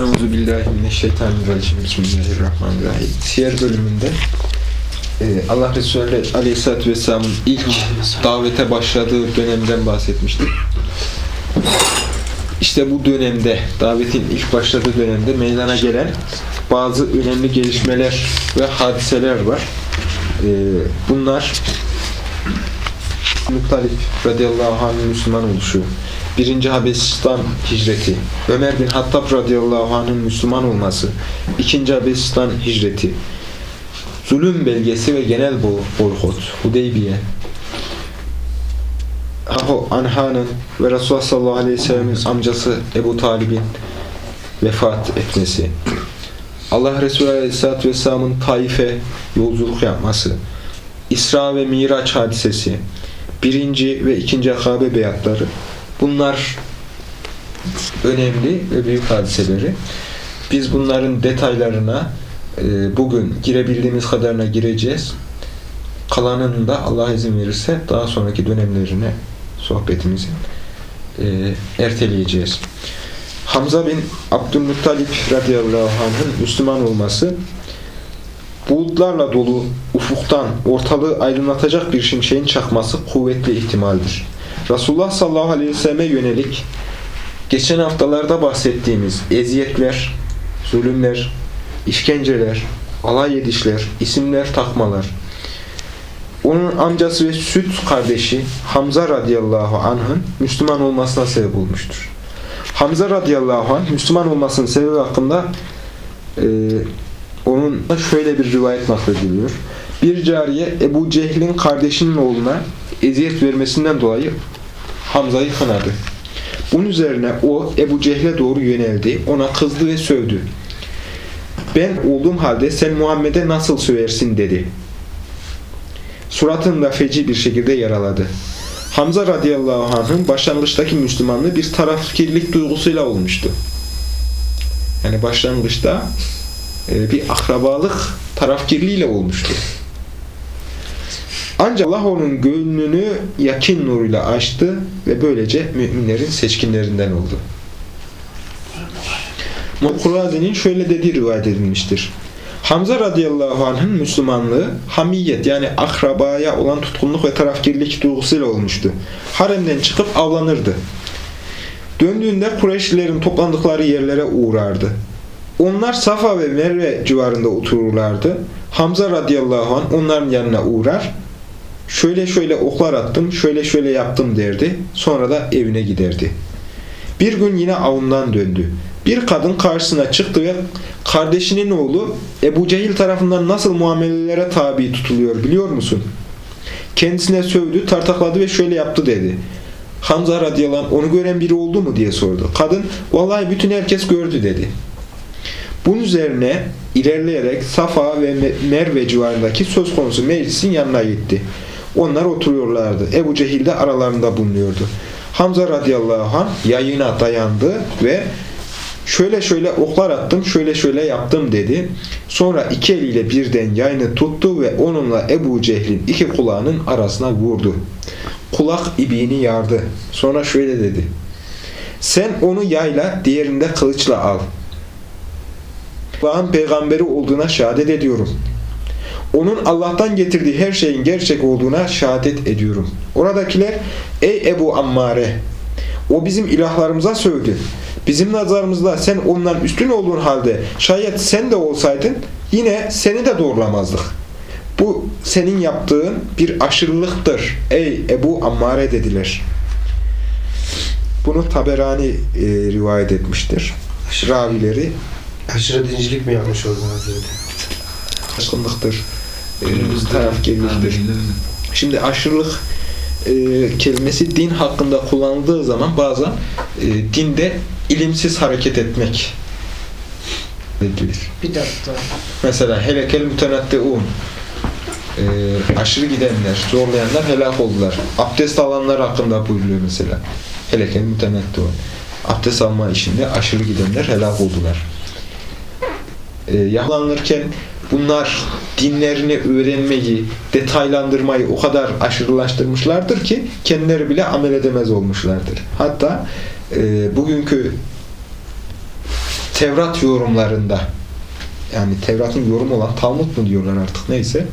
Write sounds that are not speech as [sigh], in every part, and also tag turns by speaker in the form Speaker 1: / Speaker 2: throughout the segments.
Speaker 1: Euzu billahi mineşşeytanirracim. Bismillahirrahmanirrahim. Siyer bölümünde e, Allah Resulü Aleyhisselatü Vesselam'ın ilk davete başladığı dönemden bahsetmiştik. İşte bu dönemde, davetin ilk başladığı dönemde meydana gelen bazı önemli gelişmeler ve hadiseler var. E, bunlar Muttalip radıyallahu anh'ın Müslüman oluşu, birinci Habeşistan hicreti, Ömer bin Hattab radıyallahu anh'ın Müslüman olması, ikinci Habeşistan hicreti, zulüm belgesi ve genel boykot, Hudeybiye, Aho Anha'nın ve Resulullah sallallahu aleyhi ve sellem'in amcası Ebu Talib'in vefat etmesi, Allah Resulü aleyhisselatü vesselamın Taif'e yolculuk yapması, İsra ve Miraç hadisesi, birinci ve ikinci akabe beyatları, bunlar önemli ve büyük hadiseleri. Biz bunların detaylarına e, bugün girebildiğimiz kadarına gireceğiz. Kalanını da Allah izin verirse daha sonraki dönemlerine sohbetimizi e, erteleyeceğiz. Hamza bin Abdülmuttalip radıyallahu anh'ın Müslüman olması bulutlarla dolu ufuktan ortalığı aydınlatacak bir şimşeğin çakması kuvvetli ihtimaldir. Resulullah sallallahu aleyhi ve selleme yönelik geçen haftalarda bahsettiğimiz eziyetler, zulümler, işkenceler, alay edişler, isimler takmalar, onun amcası ve süt kardeşi Hamza radıyallahu anh'ın Müslüman olmasına sebep olmuştur. Hamza radıyallahu anh Müslüman olmasının sebebi hakkında e, onun şöyle bir rivayet naklediliyor. Bir cariye Ebu Cehil'in kardeşinin oğluna eziyet vermesinden dolayı Hamza'yı kınadı. Bunun üzerine o Ebu Cehil'e doğru yöneldi. Ona kızdı ve sövdü. Ben olduğum halde sen Muhammed'e nasıl söversin dedi. Suratını da feci bir şekilde yaraladı. Hamza radıyallahu anh'ın başlangıçtaki Müslümanlığı bir tarafkirlik duygusuyla olmuştu. Yani başlangıçta bir akrabalık tarafkirliğiyle olmuştu. Ancak Allah onun gönlünü yakin nuruyla açtı ve böylece müminlerin seçkinlerinden oldu. Mukuradi'nin şöyle dediği rivayet edilmiştir. Hamza radıyallahu anh'ın Müslümanlığı hamiyet yani akrabaya olan tutkunluk ve tarafkirlik duygusuyla olmuştu. Haremden çıkıp avlanırdı. Döndüğünde Kureyşlilerin toplandıkları yerlere uğrardı. Onlar Safa ve Merve civarında otururlardı. Hamza radıyallahu anh onların yanına uğrar. Şöyle şöyle oklar attım, şöyle şöyle yaptım derdi. Sonra da evine giderdi. Bir gün yine avından döndü. Bir kadın karşısına çıktı ve kardeşinin oğlu Ebu Cehil tarafından nasıl muamelelere tabi tutuluyor biliyor musun? Kendisine sövdü, tartakladı ve şöyle yaptı dedi. Hamza radıyallahu anh onu gören biri oldu mu diye sordu. Kadın vallahi bütün herkes gördü dedi. Bunun üzerine ilerleyerek Safa ve Merve civarındaki söz konusu meclisin yanına gitti. Onlar oturuyorlardı. Ebu Cehil de aralarında bulunuyordu. Hamza radıyallahu anh yayına dayandı ve şöyle şöyle oklar attım, şöyle şöyle yaptım dedi. Sonra iki eliyle birden yayını tuttu ve onunla Ebu Cehil'in iki kulağının arasına vurdu. Kulak ibiğini yardı. Sonra şöyle dedi. Sen onu yayla, diğerinde kılıçla al. Allah'ın peygamberi olduğuna şehadet ediyorum. Onun Allah'tan getirdiği her şeyin gerçek olduğuna şehadet ediyorum. Oradakiler, ey Ebu Ammare, o bizim ilahlarımıza sövdü. Bizim nazarımızda sen ondan üstün olduğun halde şayet sen de olsaydın yine seni de doğrulamazdık. Bu senin yaptığın bir aşırılıktır. Ey Ebu Ammare dediler. Bunu Taberani e, rivayet etmiştir. Ravileri
Speaker 2: Aşırı dincilik mi yapmış orada Hazreti?
Speaker 1: Aşkınlıktır. E, tarafkirliktir. Şimdi aşırılık e, kelimesi din hakkında kullanıldığı zaman bazen e, dinde ilimsiz hareket etmek edilir.
Speaker 3: Bir dakika.
Speaker 1: Mesela helekel mütenatteun e, aşırı gidenler, zorlayanlar helak oldular. Abdest alanlar hakkında buyuruyor mesela. Helekel mütenatteun. Abdest alma işinde aşırı gidenler helak oldular. E, yahlanırken bunlar dinlerini öğrenmeyi, detaylandırmayı o kadar aşırılaştırmışlardır ki kendileri bile amel edemez olmuşlardır. Hatta e, bugünkü Tevrat yorumlarında yani Tevrat'ın yorumu olan Talmud mu diyorlar artık neyse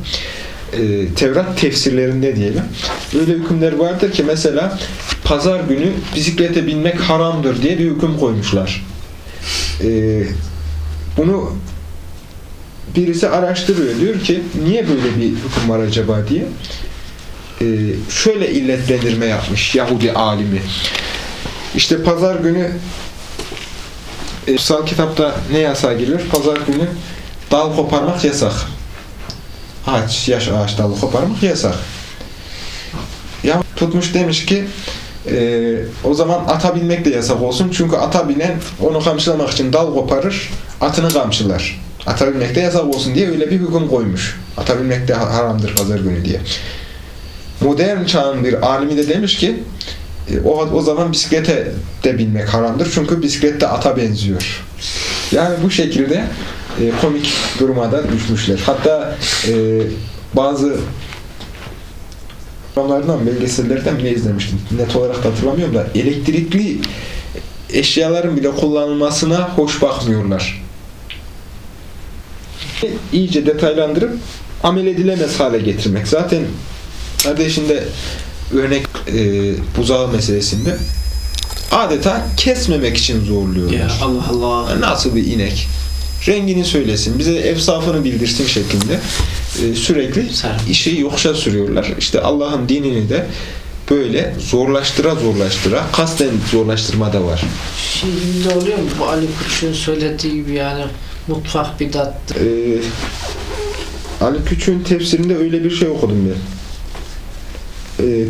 Speaker 1: e, Tevrat tefsirlerinde diyelim. Öyle hükümler vardır ki mesela pazar günü bisiklete binmek haramdır diye bir hüküm koymuşlar. E, bunu birisi araştırıyor. Diyor ki niye böyle bir hüküm var acaba diye. E, şöyle illetlendirme yapmış Yahudi alimi. İşte pazar günü e, kutsal kitapta ne yasağa giriyor? Pazar günü dal koparmak yasak. Ağaç, yaş ağaç dalı koparmak yasak. Ya tutmuş demiş ki e, o zaman ata binmek de yasak olsun. Çünkü ata binen onu kamçılamak için dal koparır, atını kamçılar. Ata binmek de yasak olsun diye öyle bir hüküm koymuş. Ata binmek de haramdır pazar günü diye. Modern çağın bir alimi de demiş ki e, o, o zaman bisiklete de binmek haramdır. Çünkü bisiklet de ata benziyor. Yani bu şekilde e, komik duruma da düşmüşler. Hatta e, bazı programlardan, belgesellerden bile izlemiştim. Net olarak da hatırlamıyorum da elektrikli eşyaların bile kullanılmasına hoş bakmıyorlar. İyice detaylandırıp amel edilemez hale getirmek. Zaten kardeşinde örnek e, buzağı meselesinde adeta kesmemek için zorluyorlar.
Speaker 3: Ya Allah Allah.
Speaker 1: Nasıl bir inek? Rengini söylesin, bize efsafını bildirsin şeklinde e, sürekli işi yokuşa sürüyorlar. İşte Allah'ın dinini de böyle zorlaştıra zorlaştıra, kasten zorlaştırma da var.
Speaker 3: Şimdi oluyor mu bu Ali Kuş'un söylediği gibi yani mutfak bidattır.
Speaker 1: Ee, Ali Küçük'ün tefsirinde öyle bir şey okudum ben. Ee,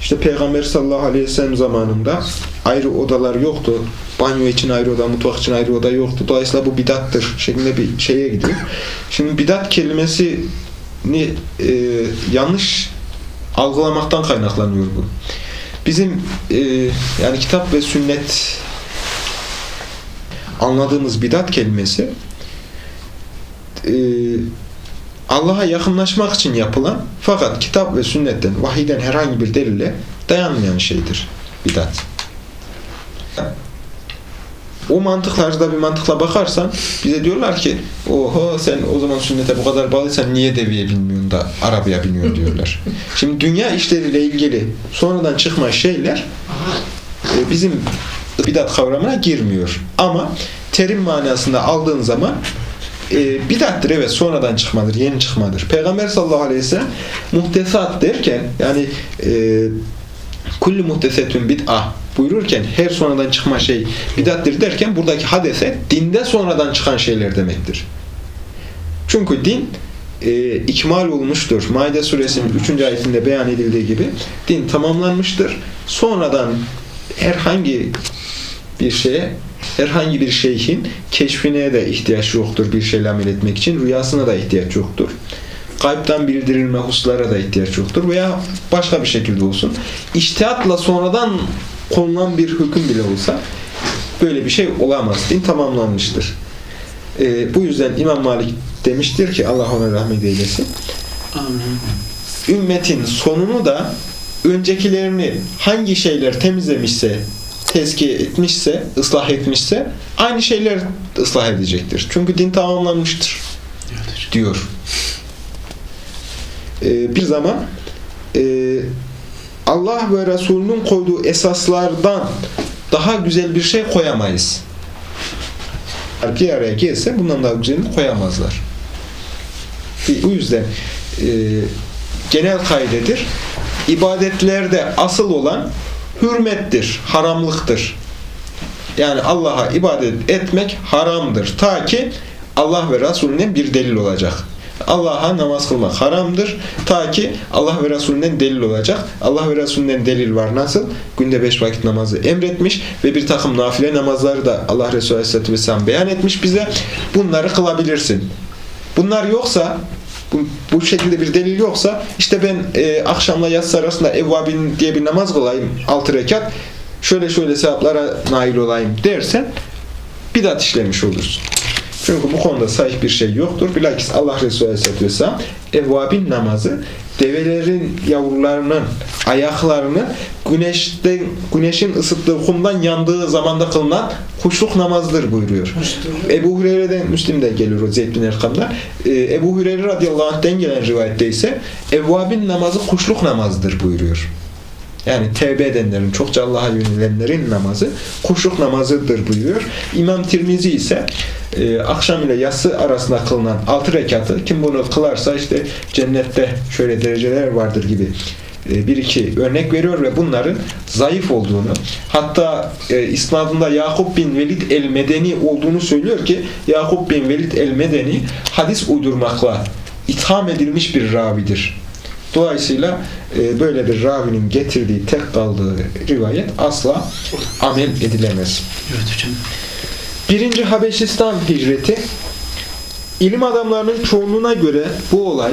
Speaker 1: işte Peygamber sallallahu aleyhi ve sellem zamanında ayrı odalar yoktu. Banyo için ayrı oda, mutfak için ayrı oda yoktu. Dolayısıyla bu bidattır şeklinde bir şeye gidiyor. Şimdi bidat kelimesini e, yanlış algılamaktan kaynaklanıyor bu. Bizim e, yani kitap ve sünnet anladığımız bidat kelimesi e, Allah'a yakınlaşmak için yapılan fakat kitap ve sünnetten, vahiden herhangi bir delille dayanmayan şeydir bidat. O mantıklarda bir mantıkla bakarsan bize diyorlar ki oho sen o zaman sünnete bu kadar bağlıysan niye deviye binmiyorsun da arabaya biniyorsun diyorlar. Şimdi dünya işleriyle ilgili sonradan çıkma şeyler e, bizim bidat kavramına girmiyor. Ama terim manasında aldığın zaman e, bidattır evet sonradan çıkmadır, yeni çıkmadır. Peygamber sallallahu aleyhi ve sellem muhtesat derken yani e, kulli muhtesetün bid'ah buyururken her sonradan çıkma şey bidattir derken buradaki hadese dinde sonradan çıkan şeyler demektir. Çünkü din e, ikmal olmuştur. Maide suresinin 3. ayetinde beyan edildiği gibi din tamamlanmıştır. Sonradan herhangi bir şeye herhangi bir şeyhin keşfine de ihtiyaç yoktur bir şeyle amel etmek için. Rüyasına da ihtiyaç yoktur. Kalpten bildirilme hususlara da ihtiyaç yoktur. Veya başka bir şekilde olsun. İçtihatla sonradan konulan bir hüküm bile olsa böyle bir şey olamaz. Din tamamlanmıştır. Ee, bu yüzden İmam Malik demiştir ki Allah ona rahmet eylesin.
Speaker 3: Amin.
Speaker 1: Ümmetin sonunu da öncekilerini hangi şeyler temizlemişse tezkiye etmişse, ıslah etmişse aynı şeyler ıslah edecektir. Çünkü din tamamlanmıştır. Diyor. Ee, bir zaman e, Allah ve Resulünün koyduğu esaslardan daha güzel bir şey koyamayız. Bir araya gelse bundan daha güzelini koyamazlar. Bu yüzden e, genel kaydedir. İbadetlerde asıl olan hürmettir, haramlıktır. Yani Allah'a ibadet etmek haramdır. Ta ki Allah ve Resulüne bir delil olacak. Allah'a namaz kılmak haramdır. Ta ki Allah ve Resulünden delil olacak. Allah ve Resulünden delil var. Nasıl? Günde beş vakit namazı emretmiş ve bir takım nafile namazları da Allah Resulü Aleyhisselatü Vesselam beyan etmiş bize. Bunları kılabilirsin. Bunlar yoksa bu, bu şekilde bir delil yoksa işte ben e, akşamla yatsı arasında evvabin diye bir namaz kılayım altı rekat şöyle şöyle sevaplara nail olayım dersen bidat işlemiş olursun. Çünkü bu konuda sahih bir şey yoktur. Bilakis Allah Resulü Aleyhisselatü Vesselam evvabin namazı develerin yavrularının ayaklarını güneşten güneşin ısıttığı kumdan yandığı zamanda kılınan kuşluk namazdır buyuruyor. Ebu Hureyre'den Müslim'de geliyor o Zeyd bin Erkam'da. Ee, Ebu Hureyre radıyallahu anh'ten gelen rivayette ise evvabin namazı kuşluk namazıdır buyuruyor. Yani tevbe edenlerin, çokça Allah'a yönelenlerin namazı kuşluk namazıdır buyuruyor. İmam Tirmizi ise e, akşam ile yatsı arasında kılınan altı rekatı kim bunu kılarsa işte cennette şöyle dereceler vardır gibi e, bir iki örnek veriyor ve bunların zayıf olduğunu hatta e, isnadında Yakup bin Velid el-Medeni olduğunu söylüyor ki Yakup bin Velid el-Medeni hadis uydurmakla itham edilmiş bir ravidir. Dolayısıyla e, böyle bir ravinin getirdiği tek kaldığı rivayet asla amel edilemez.
Speaker 4: Evet hocam.
Speaker 1: Birinci Habeşistan hicreti ilim adamlarının çoğunluğuna göre bu olay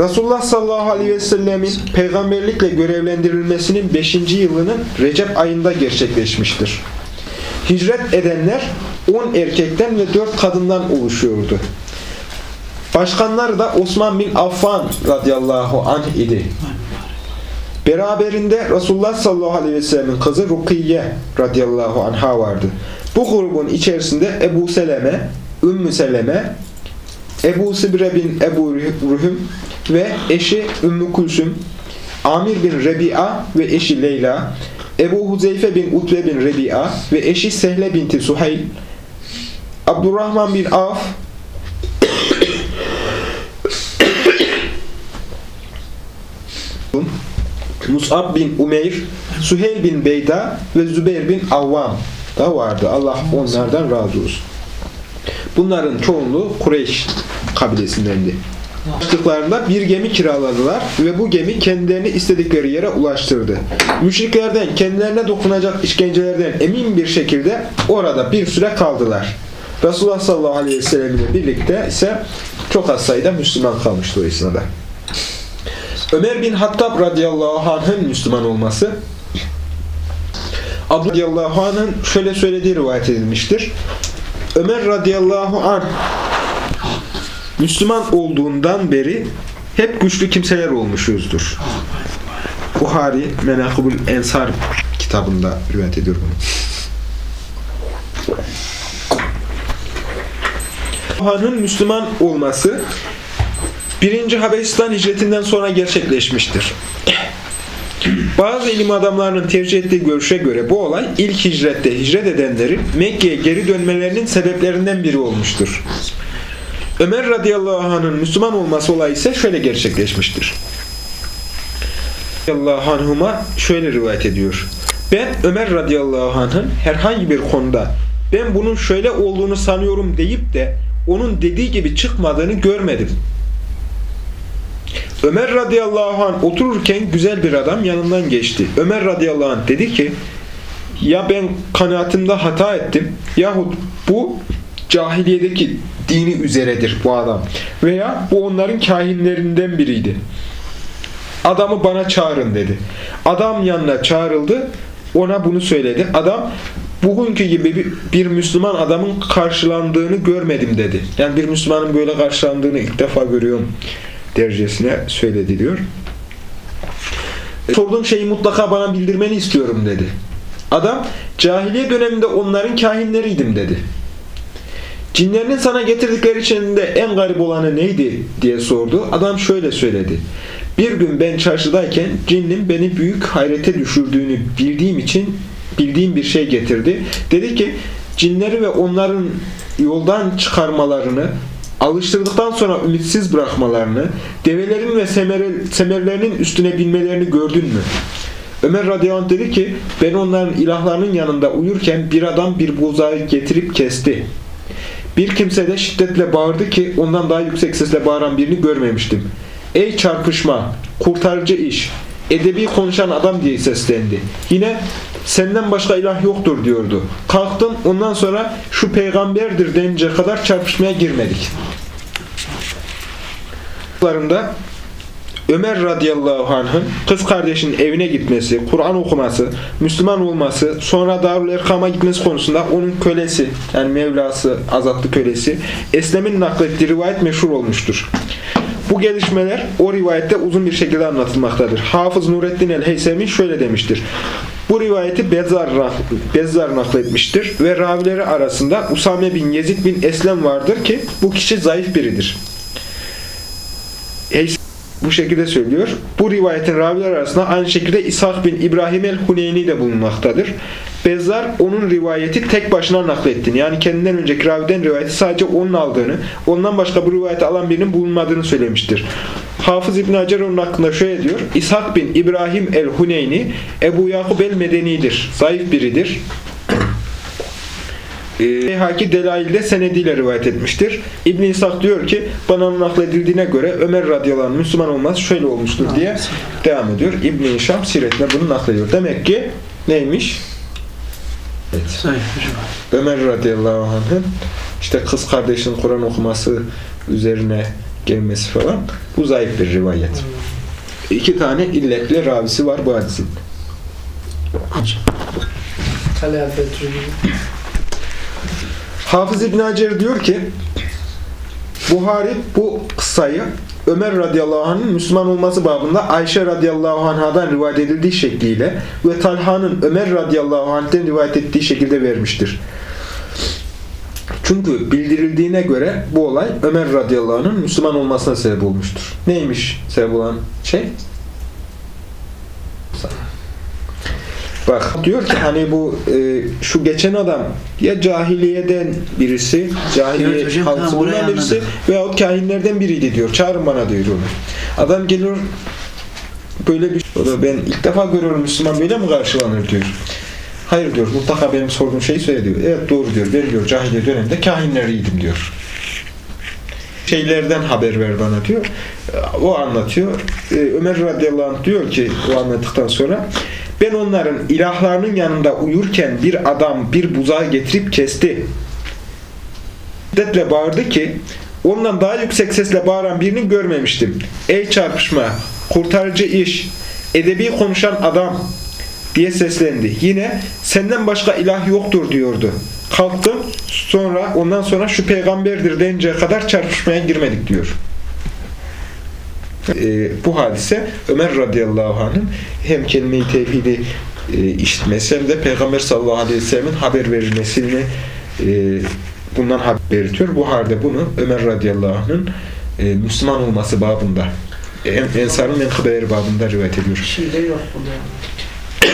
Speaker 1: Resulullah sallallahu aleyhi ve sellemin peygamberlikle görevlendirilmesinin 5. yılının Recep ayında gerçekleşmiştir. Hicret edenler 10 erkekten ve 4 kadından oluşuyordu. Başkanları da Osman bin Affan radıyallahu anh idi. Beraberinde Resulullah sallallahu aleyhi ve sellemin kızı Rukiye radıyallahu anha vardı. Bu grubun içerisinde Ebu Seleme, Ümmü Seleme, Ebu Sibre bin Ebu Ruhum ve eşi Ümmü Kulsüm, Amir bin Rebi'a ve eşi Leyla, Ebu Huzeyfe bin Utbe bin Rebi'a ve eşi Sehle binti Suheyl, Abdurrahman bin Af, Mus'ab bin Umeyr, Süheyl bin Beyda ve Zübeyir bin Avvam da vardı. Allah onlardan razı olsun. Bunların çoğunluğu Kureyş kabilesindendi. Ulaştıklarında bir gemi kiraladılar ve bu gemi kendilerini istedikleri yere ulaştırdı. Müşriklerden kendilerine dokunacak işkencelerden emin bir şekilde orada bir süre kaldılar. Resulullah sallallahu aleyhi ve sellem ile birlikte ise çok az sayıda Müslüman kalmıştı o esnada. Ömer bin Hattab radıyallahu anh'ın Müslüman olması Abdullah radıyallahu anh'ın şöyle söylediği rivayet edilmiştir. Ömer radıyallahu anh Müslüman olduğundan beri hep güçlü kimseler olmuşuzdur. Buhari Menakıbul Ensar kitabında rivayet ediyor bunu. Han'ın Müslüman olması birinci Habeşistan hicretinden sonra gerçekleşmiştir. [clears throat] Bazı ilim adamlarının tercih ettiği görüşe göre bu olay ilk hicrette hicret edenlerin Mekke'ye geri dönmelerinin sebeplerinden biri olmuştur. Ömer radıyallahu anh'ın Müslüman olması olayı ise şöyle gerçekleşmiştir. Radıyallahu anhuma şöyle rivayet ediyor. Ben Ömer radıyallahu anh'ın herhangi bir konuda ben bunun şöyle olduğunu sanıyorum deyip de onun dediği gibi çıkmadığını görmedim. Ömer radıyallahu anh otururken güzel bir adam yanından geçti. Ömer radıyallahu anh dedi ki ya ben kanaatimde hata ettim yahut bu cahiliyedeki dini üzeredir bu adam. Veya bu onların kahinlerinden biriydi. Adamı bana çağırın dedi. Adam yanına çağrıldı. Ona bunu söyledi. Adam bugünkü gibi bir Müslüman adamın karşılandığını görmedim dedi. Yani bir Müslümanın böyle karşılandığını ilk defa görüyorum derecesine söyledi diyor. Sorduğum şeyi mutlaka bana bildirmeni istiyorum dedi. Adam cahiliye döneminde onların kahinleriydim dedi. Cinlerinin sana getirdikleri içinde en garip olanı neydi diye sordu. Adam şöyle söyledi. Bir gün ben çarşıdayken cinnin beni büyük hayrete düşürdüğünü bildiğim için bildiğim bir şey getirdi. Dedi ki cinleri ve onların yoldan çıkarmalarını alıştırdıktan sonra ümitsiz bırakmalarını, develerin ve semerlerinin üstüne binmelerini gördün mü? Ömer radıyallahu dedi ki ben onların ilahlarının yanında uyurken bir adam bir buzağı getirip kesti. Bir kimse de şiddetle bağırdı ki ondan daha yüksek sesle bağıran birini görmemiştim. Ey çarpışma, kurtarıcı iş, edebi konuşan adam diye seslendi. Yine senden başka ilah yoktur diyordu. Kalktım ondan sonra şu peygamberdir denince kadar çarpışmaya girmedik. Ömer radıyallahu anh'ın kız kardeşinin evine gitmesi, Kur'an okuması, Müslüman olması, sonra Darül Erkam'a gitmesi konusunda onun kölesi, yani Mevlası, azatlı kölesi, Eslem'in naklettiği rivayet meşhur olmuştur. Bu gelişmeler o rivayette uzun bir şekilde anlatılmaktadır. Hafız Nureddin el-Heysemi şöyle demiştir. Bu rivayeti Bezzar, Bezzar nakletmiştir ve ravileri arasında Usame bin Yezid bin Eslem vardır ki bu kişi zayıf biridir. Heysemi bu şekilde söylüyor. Bu rivayetin raviler arasında aynı şekilde İshak bin İbrahim el-Huneyni de bulunmaktadır. Bezzar onun rivayeti tek başına naklettiğini yani kendinden önceki raviden rivayeti sadece onun aldığını, ondan başka bu rivayeti alan birinin bulunmadığını söylemiştir. Hafız İbn Hacer onun hakkında şöyle diyor. İshak bin İbrahim el-Huneyni Ebu Yakub el-Medeni'dir. Zayıf biridir. Beyhaki Delail'de senediyle rivayet etmiştir. ibn İshak diyor ki bana nakledildiğine göre Ömer radıyallahu anh Müslüman olmaz şöyle olmuştur diye devam ediyor. İbn-i İşam siretine bunu naklediyor. Demek ki neymiş? Evet. Ömer radıyallahu anh'ın işte kız kardeşinin Kur'an okuması üzerine gelmesi falan bu zayıf bir rivayet. İki tane illetli ravisi var bu hadisin. Hafız İbn Hacer diyor ki Buhari bu kıssayı Ömer radıyallahu anh'ın Müslüman olması babında Ayşe radıyallahu anhadan rivayet edildiği şekliyle ve Talha'nın Ömer radıyallahu anh'ten rivayet ettiği şekilde vermiştir. Çünkü bildirildiğine göre bu olay Ömer radıyallahu anh'ın Müslüman olmasına sebep olmuştur. Neymiş sebep olan şey? Bak diyor ki hani bu e, şu geçen adam ya cahiliyeden birisi, cahiliye
Speaker 4: Evet hocam,
Speaker 1: halkı
Speaker 4: tamam,
Speaker 1: birisi
Speaker 4: anladım.
Speaker 1: veyahut kahinlerden biriydi diyor. Çağırın bana diyor onu. Adam geliyor böyle bir o da ben ilk defa görüyorum Müslüman böyle mi karşılanır diyor. Hayır diyor mutlaka benim sorduğum şeyi söyle diyor. Evet doğru diyor. Ben diyor cahiliye döneminde kahinleriydim diyor. Şeylerden haber ver bana diyor. O anlatıyor. Ee, Ömer radıyallahu anh diyor ki o anlattıktan sonra ben onların ilahlarının yanında uyurken bir adam bir buzağı getirip kesti. Şiddetle bağırdı ki ondan daha yüksek sesle bağıran birini görmemiştim. Ey çarpışma, kurtarıcı iş, edebi konuşan adam diye seslendi. Yine senden başka ilah yoktur diyordu. Kalktım sonra ondan sonra şu peygamberdir deyinceye kadar çarpışmaya girmedik diyor. Ee, bu hadise Ömer radıyallahu anh'ın hem kelime-i tevhidi e, işitmesi hem de Peygamber sallallahu aleyhi ve sellemin haber verilmesini e, bundan haber belirtiyor. Bu halde bunu Ömer radıyallahu anh'ın e, Müslüman olması babında en, Ensar'ın menkıbeleri babında rivayet ediyor.
Speaker 3: Şeyde yok bu yani.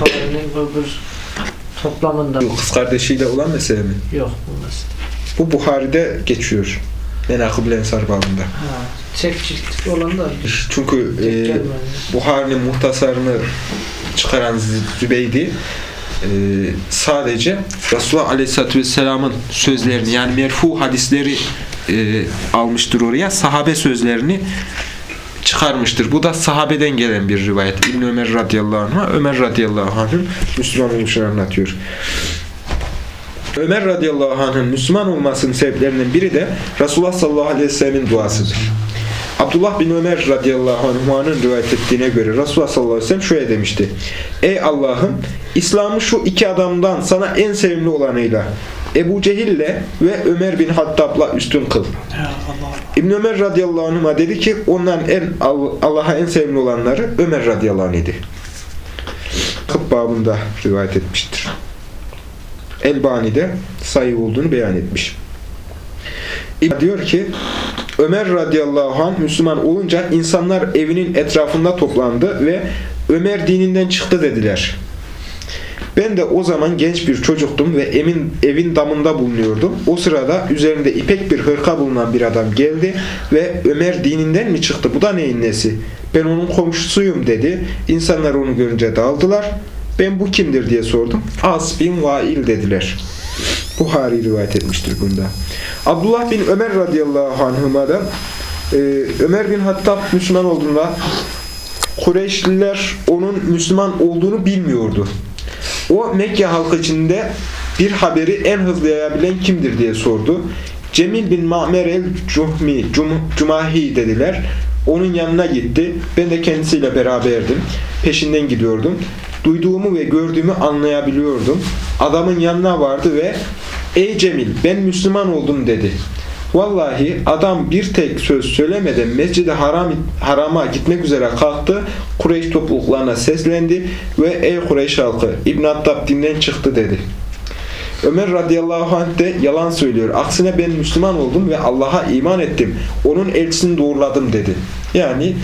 Speaker 3: Bukhari'nin toplamında
Speaker 1: Bu kız kardeşiyle olan mesele mi?
Speaker 3: yok bu mesela.
Speaker 1: Bu Buhari'de geçiyor. Menakıb Ensar babında.
Speaker 3: Ha, tek ciltlik olan da
Speaker 1: Çünkü e. Buhari'nin muhtasarını çıkaran Zübeydi e, sadece Resulullah Aleyhisselatü Vesselam'ın sözlerini yani merfu hadisleri e, almıştır oraya. Sahabe sözlerini çıkarmıştır. Bu da sahabeden gelen bir rivayet. İbn Ömer radıyallahu anh'a Ömer radıyallahu anh'ın Müslüman olmuşunu anlatıyor. Ömer radıyallahu anh'ın Müslüman olmasının sebeplerinden biri de Resulullah sallallahu aleyhi ve sellemin duasıdır. Abdullah bin Ömer radıyallahu anh'ın rivayet ettiğine göre Resulullah sallallahu aleyhi ve sellem şöyle demişti. Ey Allah'ım İslam'ı şu iki adamdan sana en sevimli olanıyla Ebu Cehil'le ve Ömer bin Hattab'la üstün kıl. İbn Ömer radıyallahu anh'a dedi ki onların en Allah'a en sevimli olanları Ömer radıyallahu anh idi. Kıp babında rivayet etmiştir. Elbani'de sayı olduğunu beyan etmiş. İbn diyor ki Ömer radıyallahu anh Müslüman olunca insanlar evinin etrafında toplandı ve Ömer dininden çıktı dediler. Ben de o zaman genç bir çocuktum ve emin, evin damında bulunuyordum. O sırada üzerinde ipek bir hırka bulunan bir adam geldi ve Ömer dininden mi çıktı? Bu da neyin nesi? Ben onun komşusuyum dedi. İnsanlar onu görünce dağıldılar. Ben bu kimdir diye sordum. As bin Vail dediler. Buhari rivayet etmiştir bunda. Abdullah bin Ömer radıyallahu anhuma'dan e, Ömer bin Hattab Müslüman olduğunda Kureyşliler onun Müslüman olduğunu bilmiyordu. O Mekke halkı içinde bir haberi en hızlı yayabilen kimdir diye sordu. Cemil bin Ma'mer el-Cuhmi, Cum Cumahi dediler. Onun yanına gitti. Ben de kendisiyle beraberdim. Peşinden gidiyordum. Duyduğumu ve gördüğümü anlayabiliyordum. Adamın yanına vardı ve Ey Cemil ben Müslüman oldum dedi. Vallahi adam bir tek söz söylemeden Mescid-i Haram, Haram'a gitmek üzere kalktı. Kureyş topluluklarına seslendi ve ey Kureyş halkı İbn Attab dinden çıktı dedi. Ömer radıyallahu anh de yalan söylüyor. Aksine ben Müslüman oldum ve Allah'a iman ettim. Onun elçisini doğruladım dedi. Yani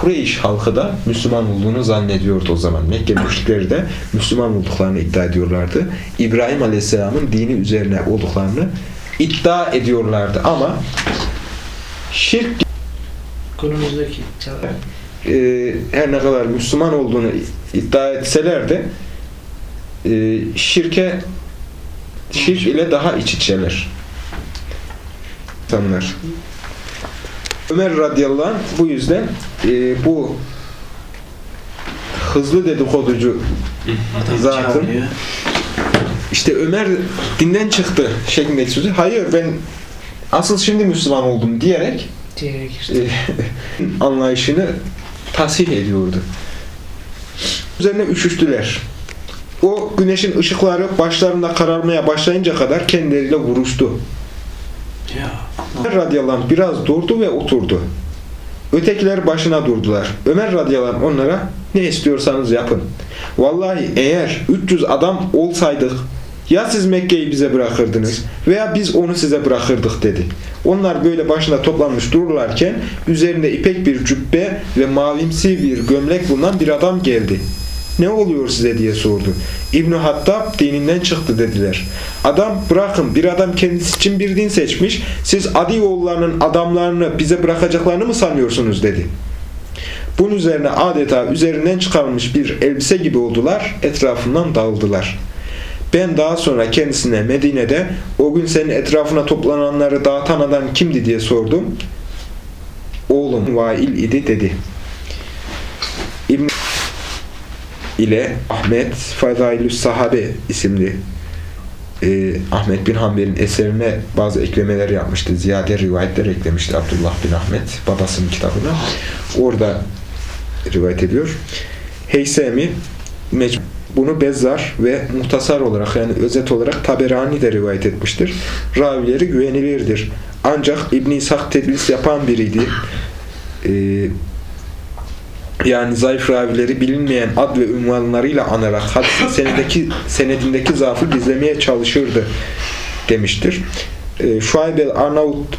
Speaker 1: Kureyş halkı da Müslüman olduğunu zannediyordu o zaman. Mekke [coughs] müşrikleri de Müslüman olduklarını iddia ediyorlardı. İbrahim aleyhisselamın dini üzerine olduklarını iddia ediyorlardı. Ama şirk
Speaker 3: çağ.
Speaker 1: e, her ne kadar Müslüman olduğunu iddia etseler de e, şirke şirk ile daha iç içeler. İnsanlar. Ömer radıyallahu anh bu yüzden e, bu hızlı dedikoducu zatın işte Ömer dinden çıktı şeklindeki sözü. Hayır ben asıl şimdi Müslüman oldum diyerek
Speaker 3: Diyerek işte.
Speaker 1: e, [laughs] anlayışını tasih ediyordu. Üzerine üşüştüler. O güneşin ışıkları başlarında kararmaya başlayınca kadar kendileriyle vuruştu.
Speaker 3: Ya.
Speaker 1: Ömer radıyallahu anh biraz durdu ve oturdu. Ötekiler başına durdular. Ömer radıyallahu anh onlara ne istiyorsanız yapın. Vallahi eğer 300 adam olsaydık ya siz Mekke'yi bize bırakırdınız veya biz onu size bırakırdık dedi. Onlar böyle başına toplanmış dururlarken üzerinde ipek bir cübbe ve mavimsi bir gömlek bulunan bir adam geldi. Ne oluyor size diye sordu. İbn Hattab dininden çıktı dediler. Adam bırakın bir adam kendisi için bir din seçmiş. Siz Adi oğullarının adamlarını bize bırakacaklarını mı sanıyorsunuz dedi. Bunun üzerine adeta üzerinden çıkarılmış bir elbise gibi oldular. Etrafından dağıldılar. Ben daha sonra kendisine Medine'de o gün senin etrafına toplananları dağıtan adam kimdi diye sordum. Oğlum Vail idi dedi. İbn ile Ahmet Fadailü Sahabe isimli e, Ahmet bin Hanbel'in eserine bazı eklemeler yapmıştı. Ziyade rivayetler eklemişti Abdullah bin Ahmet babasının kitabına. Orada rivayet ediyor. Heysemi bunu Bezzar ve muhtasar olarak yani özet olarak Taberani de rivayet etmiştir. Ravileri güvenilirdir. Ancak İbn-i İshak yapan biriydi. Ee, yani zayıf ravileri bilinmeyen ad ve ünvanlarıyla anarak hadisin senedeki, senedindeki zaafı gizlemeye çalışırdı demiştir. E, Şuayb el-Arnavut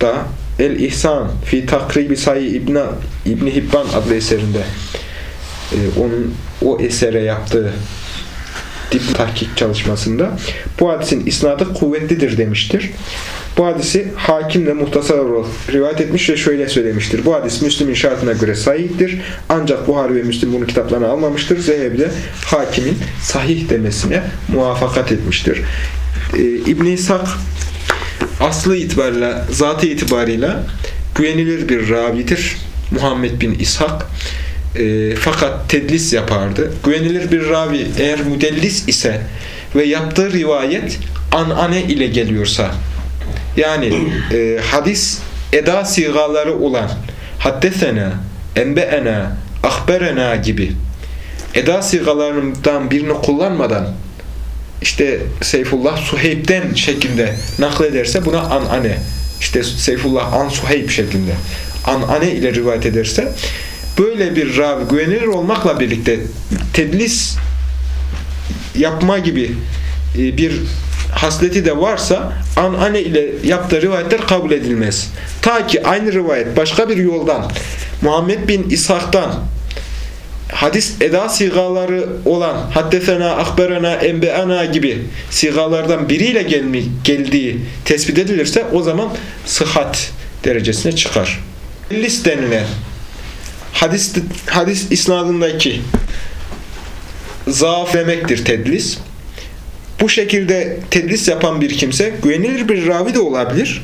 Speaker 1: da El-İhsan fi takribi sayı İbn, İbn Hibban adlı eserinde e, onun o esere yaptığı dip tahkik çalışmasında bu hadisin isnadı kuvvetlidir demiştir. Bu hadisi hakim muhtasar olarak rivayet etmiş ve şöyle söylemiştir. Bu hadis Müslim'in şartına göre sahihtir. Ancak Buhari ve Müslim bunu kitaplarına almamıştır. Zehebi de hakimin sahih demesine muvaffakat etmiştir. Ee, İbn-i İshak aslı itibariyle, zatı itibarıyla güvenilir bir ravidir. Muhammed bin İshak. E, fakat tedlis yapardı. Güvenilir bir ravi eğer müdellis ise ve yaptığı rivayet anane ile geliyorsa yani e, hadis eda sigaları olan haddesena, enbeena, ahberena gibi eda sigalarından birini kullanmadan işte Seyfullah Suheyb'den şeklinde naklederse buna anane işte Seyfullah an Suheyb şeklinde anane ile rivayet ederse böyle bir ravi güvenilir olmakla birlikte tedlis yapma gibi e, bir hasleti de varsa anane ile yaptığı rivayetler kabul edilmez. Ta ki aynı rivayet başka bir yoldan Muhammed bin İshak'tan hadis eda sigaları olan haddesena, akberena, enbeana gibi sigalardan biriyle gelmi, geldiği tespit edilirse o zaman sıhhat derecesine çıkar. Lis denilen hadis, hadis isnadındaki zaaf demektir tedlis. Bu şekilde tedlis yapan bir kimse güvenilir bir ravi de olabilir.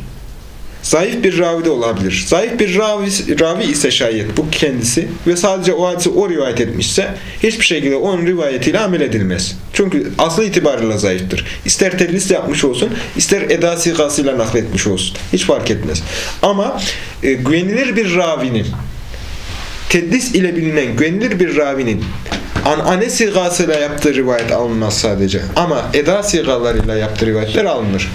Speaker 1: Zayıf bir ravi de olabilir. Zayıf bir ravi, ravi ise şayet bu kendisi ve sadece o hadisi o rivayet etmişse hiçbir şekilde onun rivayetiyle amel edilmez. Çünkü aslı itibariyle zayıftır. İster tedlis yapmış olsun, ister eda sigasıyla nakletmiş olsun. Hiç fark etmez. Ama e, güvenilir bir ravinin tedlis ile bilinen güvenilir bir ravinin anane sigasıyla yaptığı rivayet alınmaz sadece. Ama eda sigalarıyla yaptığı rivayetler alınır.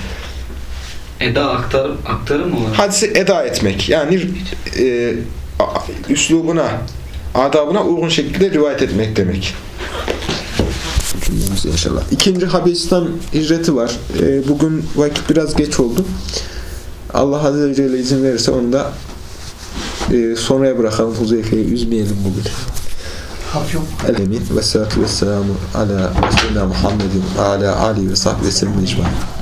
Speaker 4: Eda aktar, aktarım olarak.
Speaker 1: Hadisi eda etmek. Yani e, üslubuna, adabına uygun şekilde rivayet etmek demek. İnşallah. İkinci Habeşistan hicreti var. E, bugün vakit biraz geç oldu. Allah Azze ve Celle izin verirse onu da e, sonraya bırakalım. Huzeyfe'yi üzmeyelim bugün. El-Emin ve salatu ve selamu ala Resulina Muhammedin ala Ali ve sellem ecmaîn.